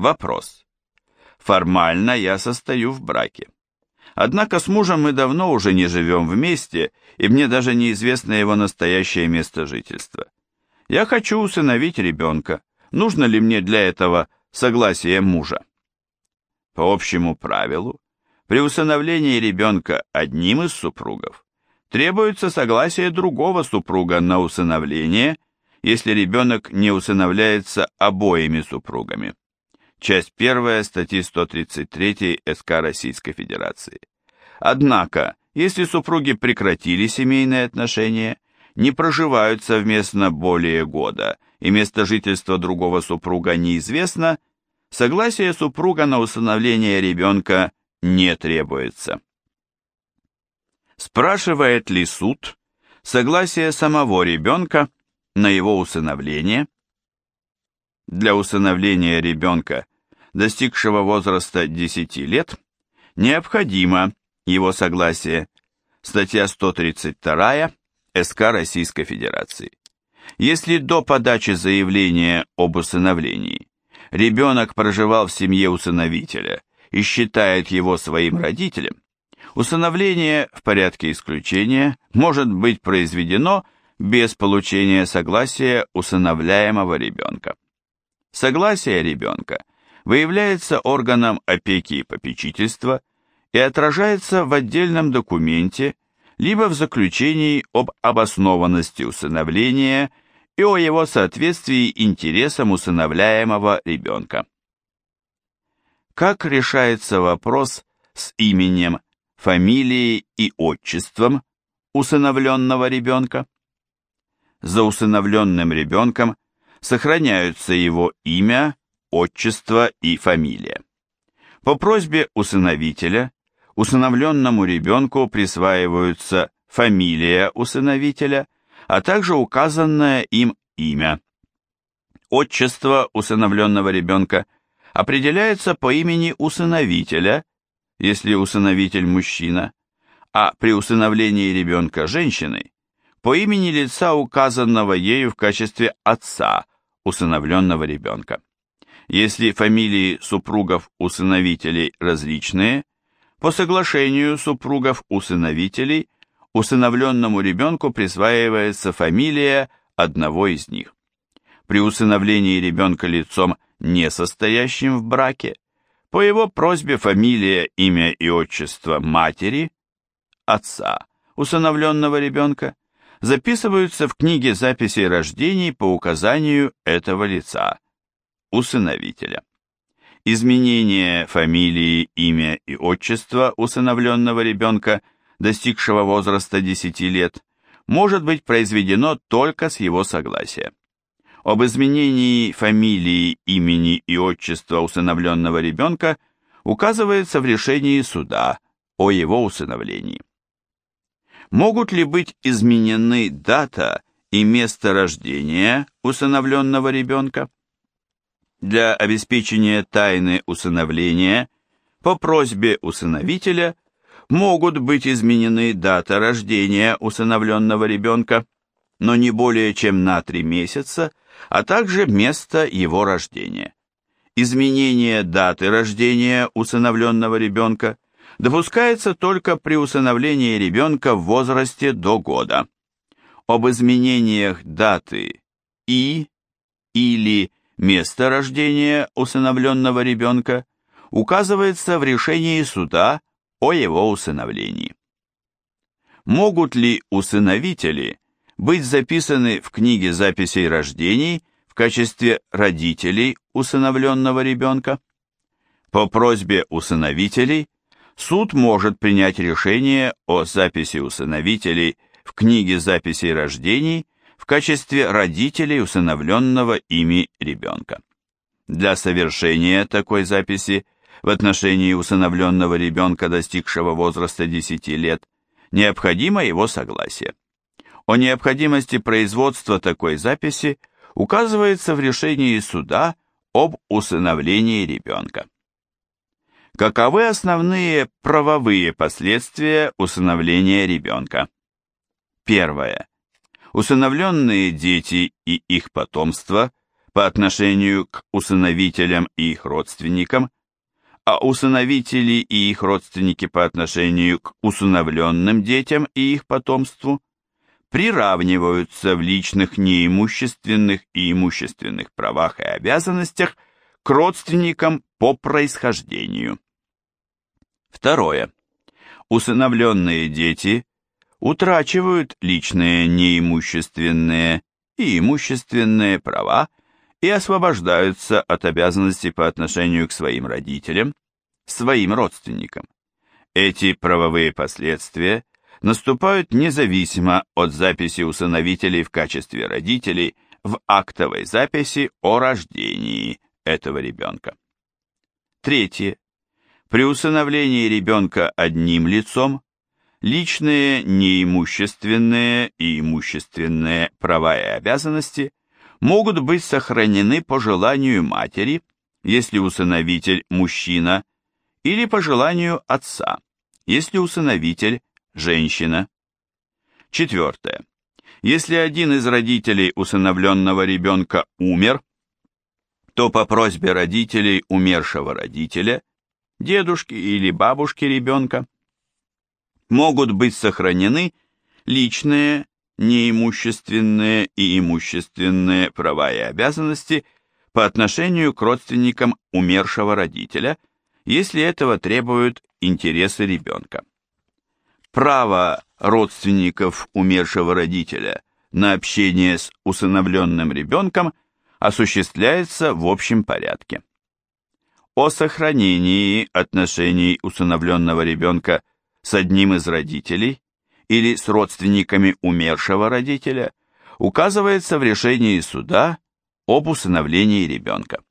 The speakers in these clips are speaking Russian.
Вопрос. Формально я состою в браке. Однако с мужем мы давно уже не живем вместе, и мне даже неизвестно его настоящее место жительства. Я хочу усыновить ребенка. Нужно ли мне для этого согласие мужа? По общему правилу, при усыновлении ребенка одним из супругов требуется согласие другого супруга на усыновление, если ребенок не усыновляется обоими супругами. Часть 1 статьи 133 СК Российской Федерации. Однако, если супруги прекратили семейные отношения, не проживают совместно более года и место жительства другого супруга неизвестно, согласие супруга на усыновление ребенка не требуется. Спрашивает ли суд согласие самого ребенка на его усыновление? Для усыновления ребенка, достигшего возраста 10 лет, необходимо его согласие. Статья 132 СК Российской Федерации. Если до подачи заявления об усыновлении ребенок проживал в семье усыновителя и считает его своим родителем, Усыновление в порядке исключения может быть произведено без получения согласия усыновляемого ребенка. Согласие ребенка выявляется органом опеки и попечительства и отражается в отдельном документе либо в заключении об обоснованности усыновления и о его соответствии интересам усыновляемого ребенка. Как решается вопрос с именем фамилией и отчеством усыновленного ребенка. За усыновленным ребенком сохраняются его имя, отчество и фамилия. По просьбе усыновителя усыновленному ребенку присваиваются фамилия усыновителя, а также указанное им имя. Отчество усыновленного ребенка определяется по имени усыновителя если усыновитель мужчина, а при усыновлении ребенка женщиной, по имени лица, указанного ею в качестве отца усыновленного ребенка. Если фамилии супругов-усыновителей различные, по соглашению супругов-усыновителей усыновленному ребенку присваивается фамилия одного из них. При усыновлении ребенка лицом, не состоящим в браке, по его просьбе фамилия, имя и отчество матери, отца, усыновленного ребенка, записываются в книге записей рождений по указанию этого лица, усыновителя. Изменение фамилии, имя и отчества усыновленного ребенка, достигшего возраста 10 лет, может быть произведено только с его согласия об изменении фамилии, имени и отчества усыновленного ребенка указывается в решении суда о его усыновлении. Могут ли быть изменены дата и место рождения усыновленного ребенка? Для обеспечения тайны усыновления по просьбе усыновителя могут быть изменены дата рождения усыновленного ребенка, но не более чем на три месяца а также место его рождения. Изменение даты рождения усыновленного ребенка допускается только при усыновлении ребенка в возрасте до года. Об изменениях даты и или места рождения усыновленного ребенка указывается в решении суда о его усыновлении. Могут ли усыновители быть записаны в книге записей рождений в качестве родителей усыновленного ребенка. По просьбе усыновителей суд может принять решение о записи усыновителей в книге записей рождений качестве родителей усыновленного ими ребенка. Для совершения такой записи в отношении усыновленного ребенка, достигшего возраста 10 лет, необходимо его согласие. О необходимости производства такой записи указывается в решении суда об усыновлении ребенка. Каковы основные правовые последствия усыновления ребенка? Первое. Усыновленные дети и их потомство по отношению к усыновителям и их родственникам, а усыновители и их родственники по отношению к усыновленным детям и их потомству приравниваются в личных неимущественных и имущественных правах и обязанностях к родственникам по происхождению. Второе. Усыновленные дети утрачивают личные неимущественные и имущественные права и освобождаются от обязанностей по отношению к своим родителям, своим родственникам. Эти правовые последствия наступают независимо от записи усыновителей в качестве родителей в актовой записи о рождении этого ребенка. Третье. При усыновлении ребенка одним лицом личные неимущественные и имущественные права и обязанности могут быть сохранены по желанию матери, если усыновитель мужчина, или по желанию отца, если усыновитель женщина. Четвертое. Если один из родителей усыновленного ребенка умер, то по просьбе родителей умершего родителя, дедушки или бабушки ребенка, могут быть сохранены личные неимущественные и имущественные права и обязанности по отношению к родственникам умершего родителя, если этого требуют интересы ребенка. Право родственников умершего родителя на общение с усыновленным ребенком осуществляется в общем порядке. О сохранении отношений усыновленного ребенка с одним из родителей или с родственниками умершего родителя указывается в решении суда об усыновлении ребенка.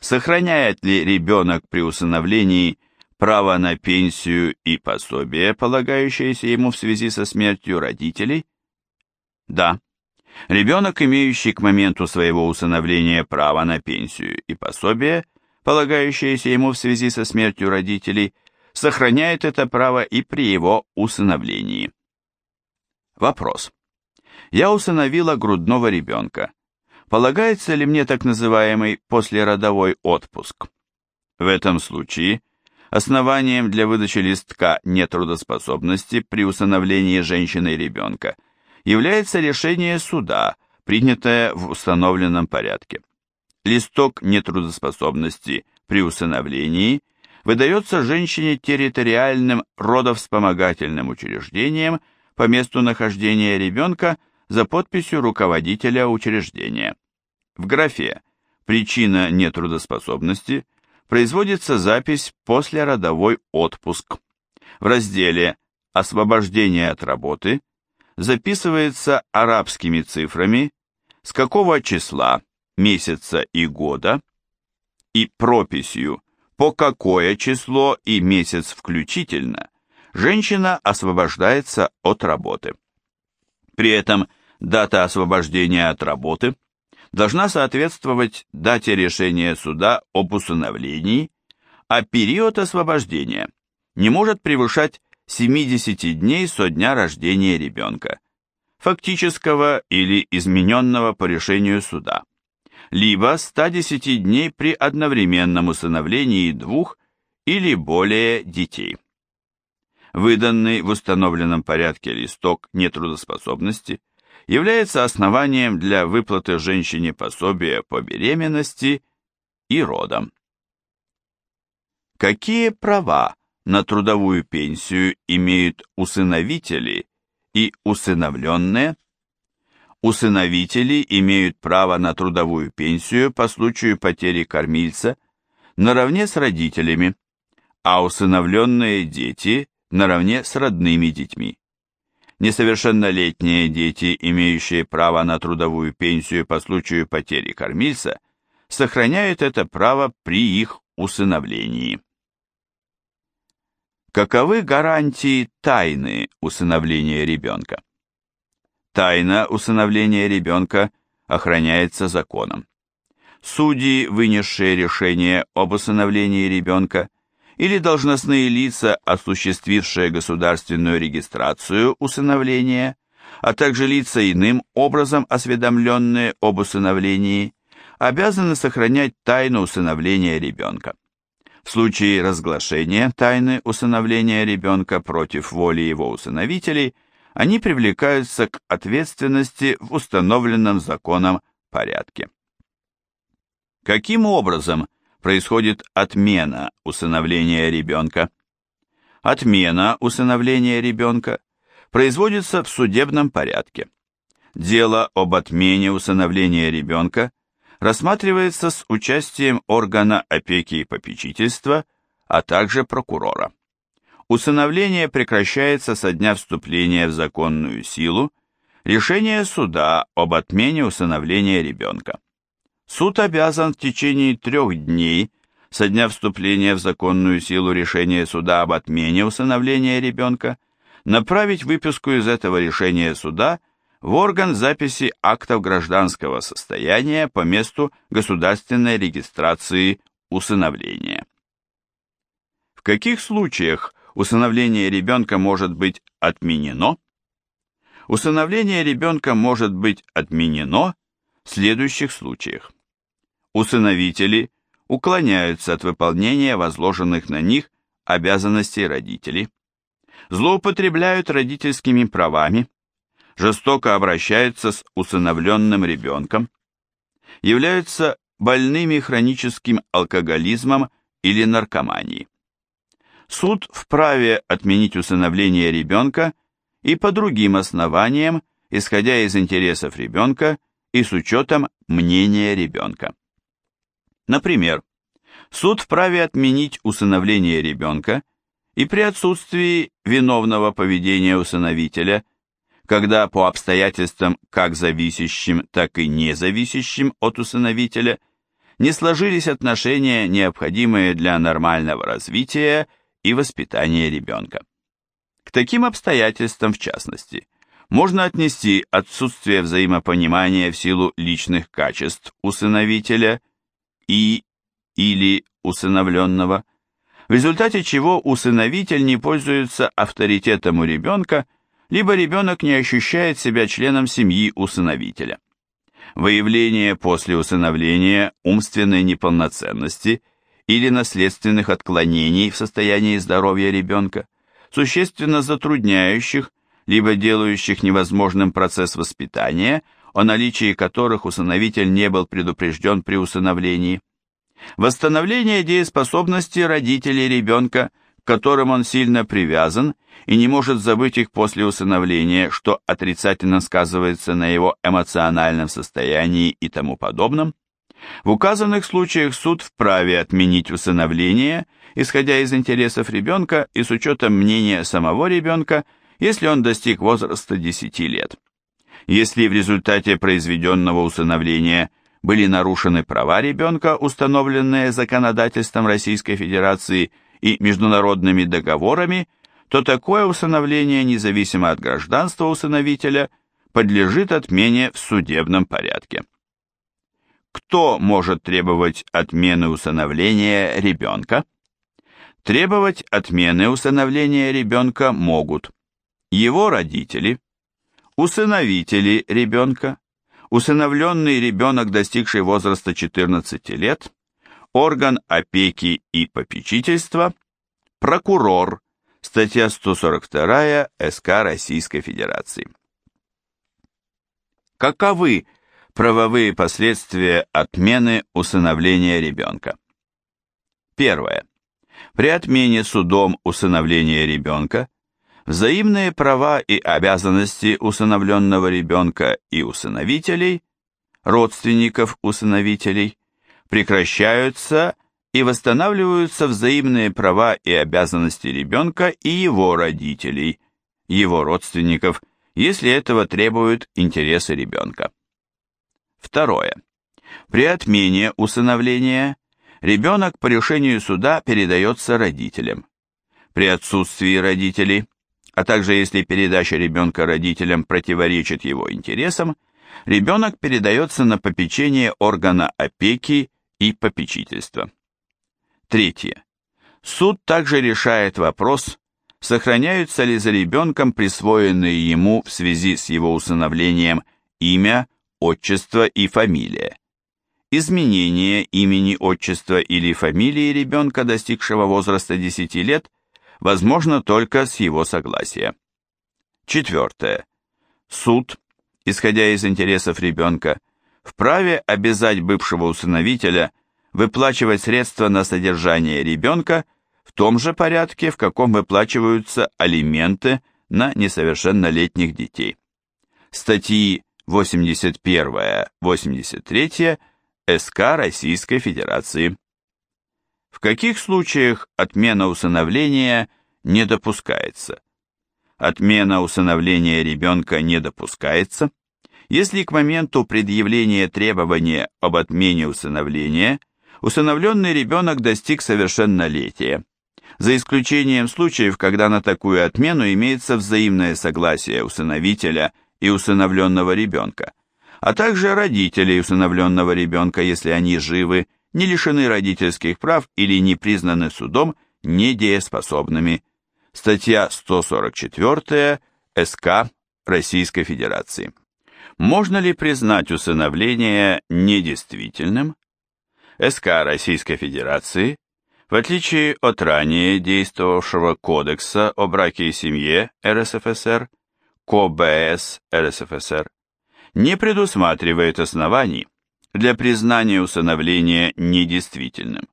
Сохраняет ли ребенок при усыновлении право на пенсию и пособие, полагающееся ему в связи со смертью родителей? Да. Ребенок, имеющий к моменту своего усыновления право на пенсию и пособие, полагающееся ему в связи со смертью родителей, сохраняет это право и при его усыновлении. Вопрос. Я усыновила грудного ребенка. Полагается ли мне так называемый послеродовой отпуск? В этом случае основанием для выдачи листка нетрудоспособности при усыновлении женщины ребенка является решение суда, принятое в установленном порядке. Листок нетрудоспособности при усыновлении – выдается женщине территориальным родовспомогательным учреждением по месту нахождения ребенка за подписью руководителя учреждения. В графе «Причина нетрудоспособности» производится запись после родовой отпуск». В разделе «Освобождение от работы» записывается арабскими цифрами, с какого числа, месяца и года, и прописью по какое число и месяц включительно женщина освобождается от работы. При этом дата освобождения от работы должна соответствовать дате решения суда об усыновлении, а период освобождения не может превышать 70 дней со дня рождения ребенка, фактического или измененного по решению суда либо 110 дней при одновременном усыновлении двух или более детей. Выданный в установленном порядке листок нетрудоспособности является основанием для выплаты женщине пособия по беременности и родам. Какие права на трудовую пенсию имеют усыновители и усыновленные? Усыновители имеют право на трудовую пенсию по случаю потери кормильца наравне с родителями, а усыновленные дети наравне с родными детьми. Несовершеннолетние дети, имеющие право на трудовую пенсию по случаю потери кормильца, сохраняют это право при их усыновлении. Каковы гарантии тайны усыновления ребенка? Тайна усыновления ребенка охраняется законом. Судьи, вынесшие решение об усыновлении ребенка, или должностные лица, осуществившие государственную регистрацию усыновления, а также лица иным образом осведомленные об усыновлении, обязаны сохранять тайну усыновления ребенка. В случае разглашения тайны усыновления ребенка против воли его усыновителей, они привлекаются к ответственности в установленном законом порядке. Каким образом происходит отмена усыновления ребенка? Отмена усыновления ребенка производится в судебном порядке. Дело об отмене усыновления ребенка рассматривается с участием органа опеки и попечительства, а также прокурора. Усыновление прекращается со дня вступления в законную силу решения суда об отмене усыновления ребенка. Суд обязан в течение трех дней со дня вступления в законную силу решения суда об отмене усыновления ребенка направить выписку из этого решения суда в орган записи актов гражданского состояния по месту государственной регистрации усыновления. В каких случаях усыновление ребенка может быть отменено? Усыновление ребенка может быть отменено в следующих случаях. Усыновители уклоняются от выполнения возложенных на них обязанностей родителей, злоупотребляют родительскими правами, жестоко обращаются с усыновленным ребенком, являются больными хроническим алкоголизмом или наркоманией. Суд вправе отменить усыновление ребенка и по другим основаниям, исходя из интересов ребенка и с учетом мнения ребенка. Например, суд вправе отменить усыновление ребенка и при отсутствии виновного поведения усыновителя, когда по обстоятельствам как зависящим, так и независящим от усыновителя не сложились отношения, необходимые для нормального развития и воспитания ребенка. К таким обстоятельствам, в частности, можно отнести отсутствие взаимопонимания в силу личных качеств усыновителя и или усыновленного, в результате чего усыновитель не пользуется авторитетом у ребенка, либо ребенок не ощущает себя членом семьи усыновителя. Выявление после усыновления умственной неполноценности или наследственных отклонений в состоянии здоровья ребенка, существенно затрудняющих либо делающих невозможным процесс воспитания, о наличии которых усыновитель не был предупрежден при усыновлении. Восстановление дееспособности родителей ребенка, к которым он сильно привязан и не может забыть их после усыновления, что отрицательно сказывается на его эмоциональном состоянии и тому подобном. В указанных случаях суд вправе отменить усыновление, исходя из интересов ребенка и с учетом мнения самого ребенка, если он достиг возраста 10 лет. Если в результате произведенного усыновления были нарушены права ребенка, установленные законодательством Российской Федерации и международными договорами, то такое усыновление, независимо от гражданства усыновителя, подлежит отмене в судебном порядке. Кто может требовать отмены усыновления ребенка? Требовать отмены усыновления ребенка могут его родители, усыновители ребенка, усыновленный ребенок, достигший возраста 14 лет, орган опеки и попечительства, прокурор, статья 142 СК Российской Федерации. Каковы правовые последствия отмены усыновления ребенка? Первое. При отмене судом усыновления ребенка Взаимные права и обязанности усыновленного ребенка и усыновителей, родственников усыновителей, прекращаются и восстанавливаются взаимные права и обязанности ребенка и его родителей, его родственников, если этого требуют интересы ребенка. Второе. При отмене усыновления ребенок по решению суда передается родителям. При отсутствии родителей а также если передача ребенка родителям противоречит его интересам, ребенок передается на попечение органа опеки и попечительства. Третье. Суд также решает вопрос, сохраняются ли за ребенком присвоенные ему в связи с его усыновлением имя, отчество и фамилия. изменение имени, отчества или фамилии ребенка, достигшего возраста 10 лет, возможно только с его согласия. Четвертое. Суд, исходя из интересов ребенка, вправе обязать бывшего усыновителя выплачивать средства на содержание ребенка в том же порядке, в каком выплачиваются алименты на несовершеннолетних детей. Статьи 81-83 СК Российской Федерации. В каких случаях отмена усыновления не допускается? Отмена усыновления ребенка не допускается, если к моменту предъявления требования об отмене усыновления усыновленный ребенок достиг совершеннолетия, за исключением случаев, когда на такую отмену имеется взаимное согласие усыновителя и усыновленного ребенка, а также родителей усыновленного ребенка, если они живы, не лишены родительских прав или не признаны судом недееспособными. Статья 144 СК Российской Федерации. Можно ли признать усыновление недействительным? СК Российской Федерации, в отличие от ранее действовавшего Кодекса о браке и семье РСФСР, КОБС РСФСР, не предусматривает оснований для признания усыновления недействительным.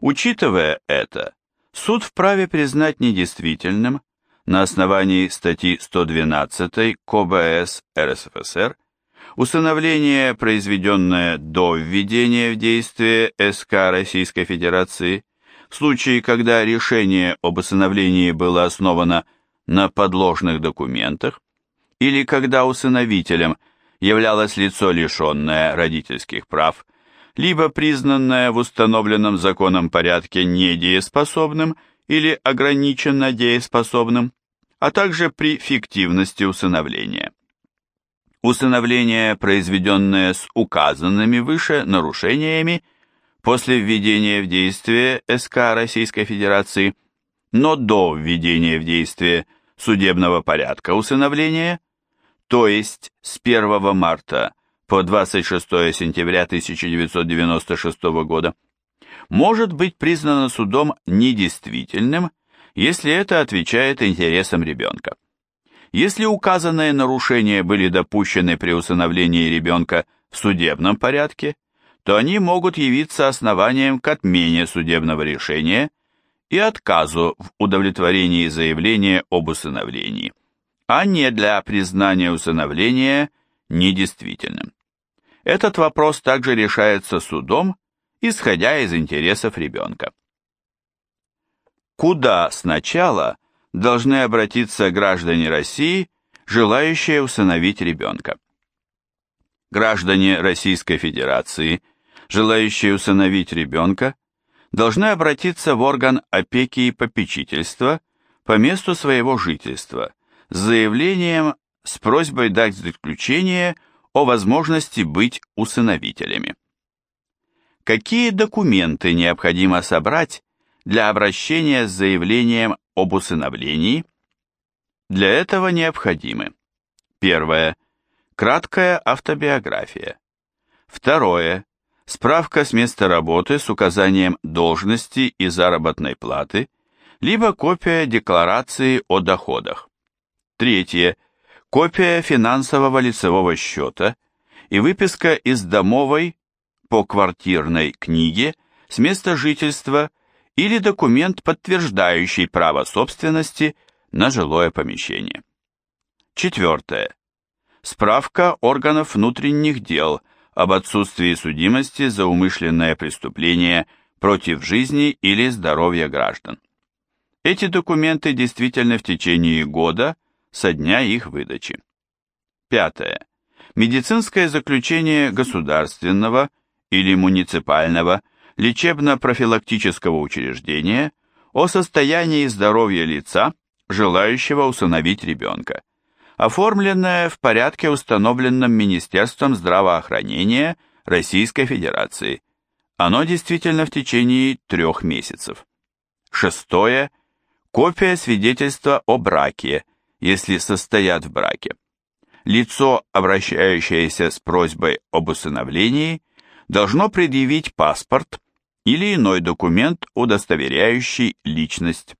Учитывая это, суд вправе признать недействительным на основании статьи 112 КОБС РСФСР усыновление, произведенное до введения в действие СК Российской Федерации, в случае, когда решение об усыновлении было основано на подложных документах, или когда усыновителем являлось лицо, лишенное родительских прав, либо признанное в установленном законом порядке недееспособным или ограниченно дееспособным, а также при фиктивности усыновления. Усыновление, произведенное с указанными выше нарушениями, после введения в действие СК Российской Федерации, но до введения в действие судебного порядка усыновления, то есть с 1 марта по 26 сентября 1996 года, может быть признано судом недействительным, если это отвечает интересам ребенка. Если указанные нарушения были допущены при усыновлении ребенка в судебном порядке, то они могут явиться основанием к отмене судебного решения и отказу в удовлетворении заявления об усыновлении, а не для признания усыновления недействительным. Этот вопрос также решается судом, исходя из интересов ребенка. Куда сначала должны обратиться граждане России, желающие усыновить ребенка. Граждане Российской Федерации, желающие усыновить ребенка, должны обратиться в орган опеки и попечительства по месту своего жительства с заявлением с просьбой дать заключение о возможности быть усыновителями. Какие документы необходимо собрать для обращения с заявлением об усыновлении? Для этого необходимы Первое. Краткая автобиография. Второе. Справка с места работы с указанием должности и заработной платы, либо копия декларации о доходах. Третье. Копия финансового лицевого счета и выписка из домовой по квартирной книге с места жительства или документ, подтверждающий право собственности на жилое помещение. Четвертое. Справка органов внутренних дел об отсутствии судимости за умышленное преступление против жизни или здоровья граждан. Эти документы действительны в течение года со дня их выдачи. Пятое. Медицинское заключение государственного или муниципального лечебно-профилактического учреждения о состоянии здоровья лица, желающего усыновить ребенка, оформленное в порядке, установленном Министерством здравоохранения Российской Федерации. Оно действительно в течение трех месяцев. Шестое. Копия свидетельства о браке, если состоят в браке. Лицо, обращающееся с просьбой об усыновлении, должно предъявить паспорт или иной документ, удостоверяющий личность.